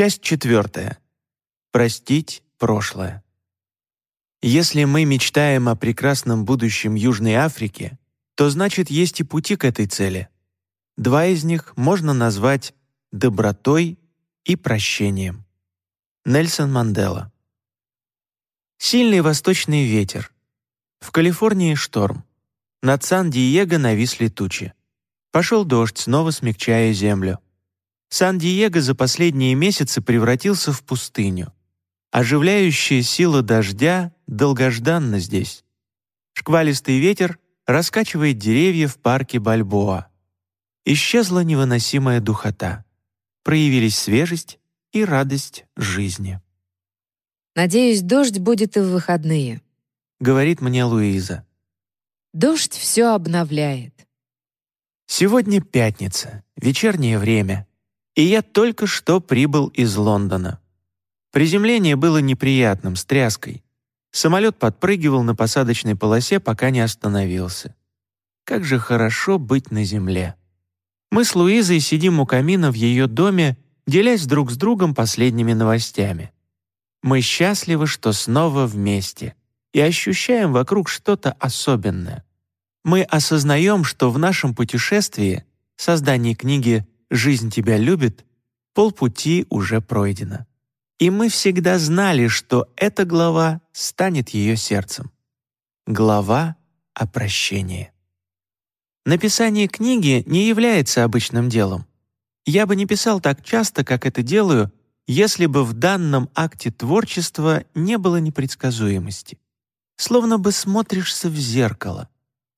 Часть четвертая. Простить прошлое. Если мы мечтаем о прекрасном будущем Южной Африки, то значит есть и пути к этой цели. Два из них можно назвать добротой и прощением. Нельсон Мандела. Сильный восточный ветер. В Калифорнии шторм. Над Сан-Диего нависли тучи. Пошел дождь, снова смягчая землю. Сан-Диего за последние месяцы превратился в пустыню. Оживляющая сила дождя долгожданна здесь. Шквалистый ветер раскачивает деревья в парке Бальбоа. Исчезла невыносимая духота. Проявились свежесть и радость жизни. «Надеюсь, дождь будет и в выходные», — говорит мне Луиза. «Дождь все обновляет». Сегодня пятница, вечернее время, и я только что прибыл из Лондона. Приземление было неприятным, с тряской. Самолет подпрыгивал на посадочной полосе, пока не остановился. Как же хорошо быть на земле. Мы с Луизой сидим у камина в ее доме, делясь друг с другом последними новостями. Мы счастливы, что снова вместе, и ощущаем вокруг что-то особенное. Мы осознаем, что в нашем путешествии, создании книги «Жизнь тебя любит», полпути уже пройдено. И мы всегда знали, что эта глава станет ее сердцем. Глава о прощении. Написание книги не является обычным делом. Я бы не писал так часто, как это делаю, если бы в данном акте творчества не было непредсказуемости. Словно бы смотришься в зеркало,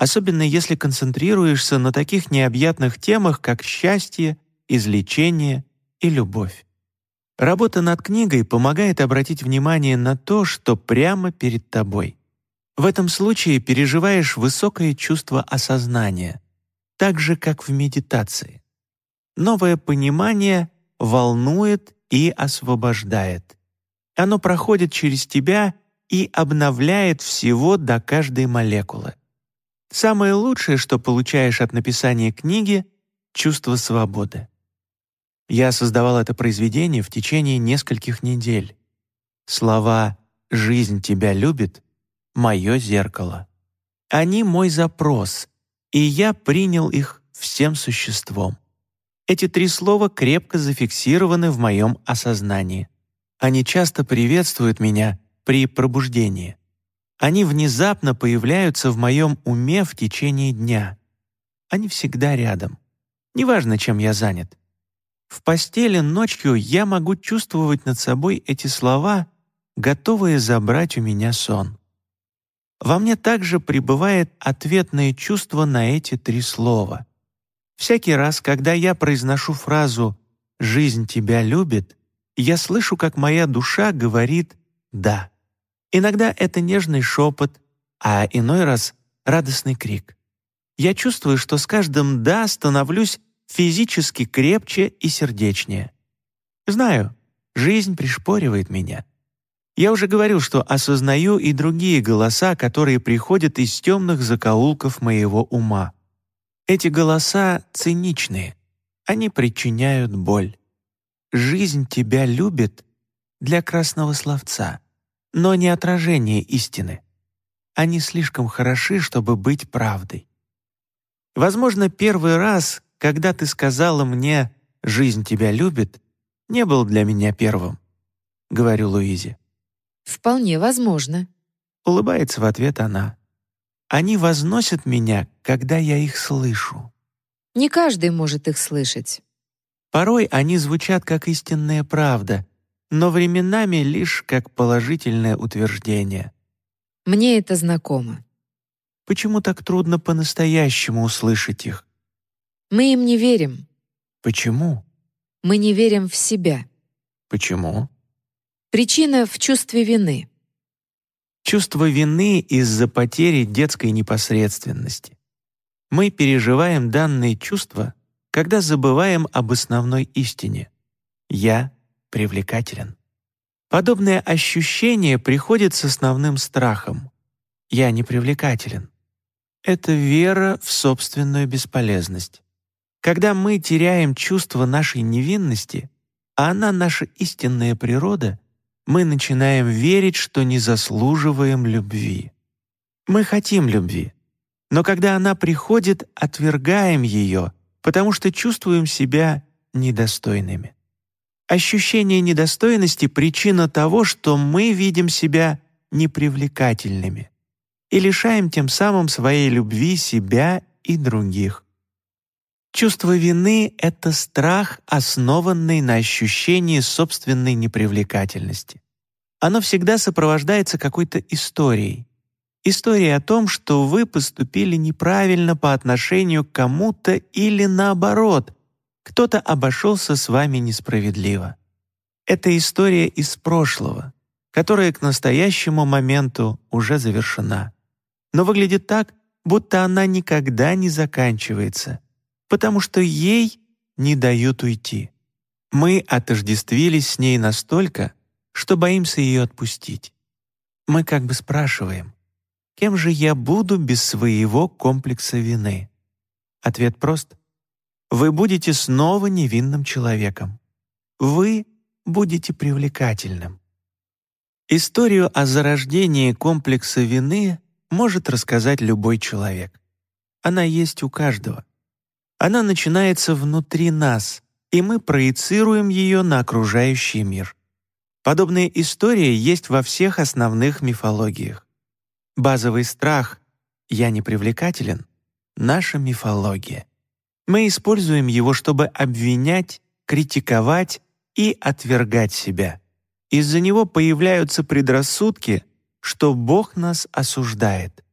особенно если концентрируешься на таких необъятных темах, как счастье, излечение и любовь. Работа над книгой помогает обратить внимание на то, что прямо перед тобой. В этом случае переживаешь высокое чувство осознания, так же, как в медитации. Новое понимание волнует и освобождает. Оно проходит через тебя и обновляет всего до каждой молекулы. Самое лучшее, что получаешь от написания книги — чувство свободы. Я создавал это произведение в течение нескольких недель. Слова «Жизнь тебя любит» — мое зеркало. Они мой запрос, и я принял их всем существом. Эти три слова крепко зафиксированы в моем осознании. Они часто приветствуют меня при пробуждении. Они внезапно появляются в моем уме в течение дня. Они всегда рядом. Неважно, чем я занят. В постели ночью я могу чувствовать над собой эти слова, готовые забрать у меня сон. Во мне также пребывает ответное чувство на эти три слова. Всякий раз, когда я произношу фразу «Жизнь тебя любит», я слышу, как моя душа говорит «да». Иногда это нежный шепот, а иной раз — радостный крик. Я чувствую, что с каждым «да» становлюсь физически крепче и сердечнее. Знаю, жизнь пришпоривает меня. Я уже говорил, что осознаю и другие голоса, которые приходят из темных закоулков моего ума. Эти голоса циничные, они причиняют боль. Жизнь тебя любит для красного словца, но не отражение истины. Они слишком хороши, чтобы быть правдой. Возможно, первый раз, когда ты сказала мне «жизнь тебя любит», не был для меня первым», — говорю Луизе. «Вполне возможно», — улыбается в ответ она. «Они возносят меня, когда я их слышу». «Не каждый может их слышать». Порой они звучат как истинная правда, но временами лишь как положительное утверждение. Мне это знакомо. Почему так трудно по-настоящему услышать их? Мы им не верим. Почему? Мы не верим в себя. Почему? Причина в чувстве вины. Чувство вины из-за потери детской непосредственности. Мы переживаем данные чувства, когда забываем об основной истине. «Я привлекателен». Подобное ощущение приходит с основным страхом. «Я не привлекателен». Это вера в собственную бесполезность. Когда мы теряем чувство нашей невинности, а она наша истинная природа, мы начинаем верить, что не заслуживаем любви. Мы хотим любви, но когда она приходит, отвергаем ее, потому что чувствуем себя недостойными. Ощущение недостойности — причина того, что мы видим себя непривлекательными и лишаем тем самым своей любви себя и других. Чувство вины — это страх, основанный на ощущении собственной непривлекательности. Оно всегда сопровождается какой-то историей. История о том, что вы поступили неправильно по отношению к кому-то или наоборот, кто-то обошелся с вами несправедливо. Это история из прошлого, которая к настоящему моменту уже завершена. Но выглядит так, будто она никогда не заканчивается, потому что ей не дают уйти. Мы отождествились с ней настолько, что боимся ее отпустить. Мы как бы спрашиваем, Кем же я буду без своего комплекса вины? Ответ прост. Вы будете снова невинным человеком. Вы будете привлекательным. Историю о зарождении комплекса вины может рассказать любой человек. Она есть у каждого. Она начинается внутри нас, и мы проецируем ее на окружающий мир. Подобная история есть во всех основных мифологиях. Базовый страх «я не привлекателен» — наша мифология. Мы используем его, чтобы обвинять, критиковать и отвергать себя. Из-за него появляются предрассудки, что Бог нас осуждает.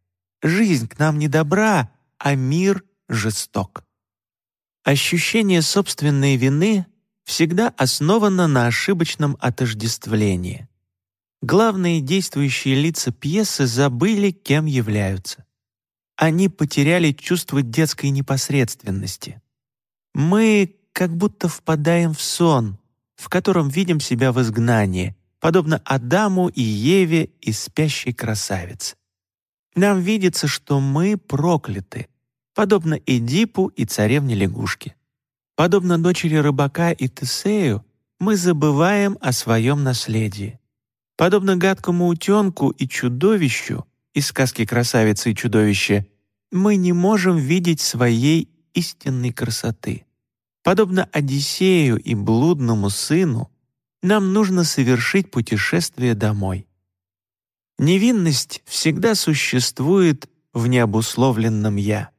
Жизнь к нам не добра, а мир жесток. Ощущение собственной вины всегда основано на ошибочном отождествлении главные действующие лица пьесы забыли, кем являются. Они потеряли чувство детской непосредственности. Мы как будто впадаем в сон, в котором видим себя в изгнании, подобно Адаму и Еве из спящей красавицы. Нам видится, что мы прокляты, подобно Эдипу и царевне лягушки. Подобно дочери рыбака и Тесею, мы забываем о своем наследии. Подобно гадкому утенку и чудовищу из сказки «Красавица и чудовище», мы не можем видеть своей истинной красоты. Подобно Одиссею и блудному сыну, нам нужно совершить путешествие домой. Невинность всегда существует в необусловленном «я».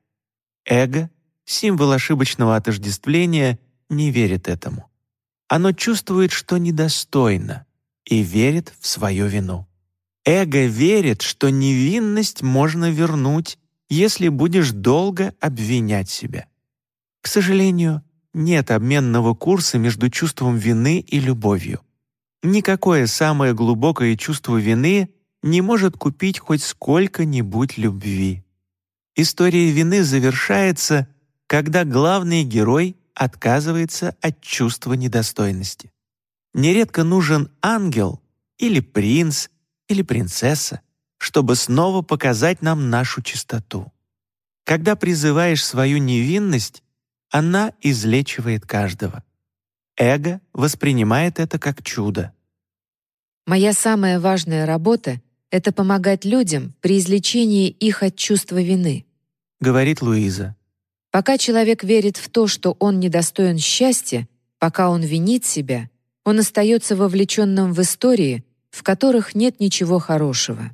Эго, символ ошибочного отождествления, не верит этому. Оно чувствует, что недостойно, и верит в свою вину. Эго верит, что невинность можно вернуть, если будешь долго обвинять себя. К сожалению, нет обменного курса между чувством вины и любовью. Никакое самое глубокое чувство вины не может купить хоть сколько-нибудь любви. История вины завершается, когда главный герой отказывается от чувства недостойности нередко нужен ангел или принц или принцесса, чтобы снова показать нам нашу чистоту. Когда призываешь свою невинность, она излечивает каждого. Эго воспринимает это как чудо. Моя самая важная работа — это помогать людям при излечении их от чувства вины, говорит Луиза. Пока человек верит в то, что он недостоин счастья, пока он винит себя, он остается вовлеченным в истории, в которых нет ничего хорошего.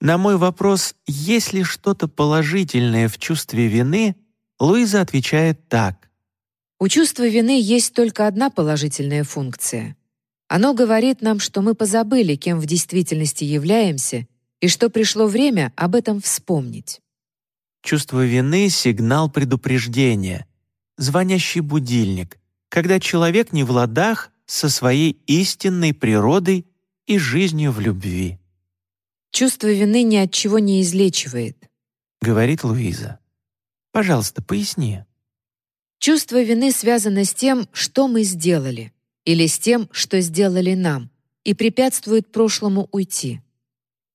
На мой вопрос, есть ли что-то положительное в чувстве вины, Луиза отвечает так. У чувства вины есть только одна положительная функция. Оно говорит нам, что мы позабыли, кем в действительности являемся, и что пришло время об этом вспомнить. Чувство вины — сигнал предупреждения, звонящий будильник, когда человек не в ладах, со своей истинной природой и жизнью в любви. «Чувство вины ни от чего не излечивает», — говорит Луиза. «Пожалуйста, поясни». Чувство вины связано с тем, что мы сделали, или с тем, что сделали нам, и препятствует прошлому уйти.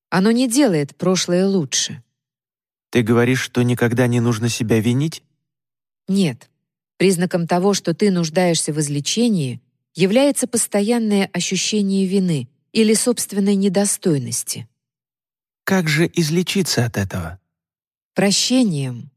Оно не делает прошлое лучше. Ты говоришь, что никогда не нужно себя винить? Нет. Признаком того, что ты нуждаешься в излечении, является постоянное ощущение вины или собственной недостойности. Как же излечиться от этого? Прощением.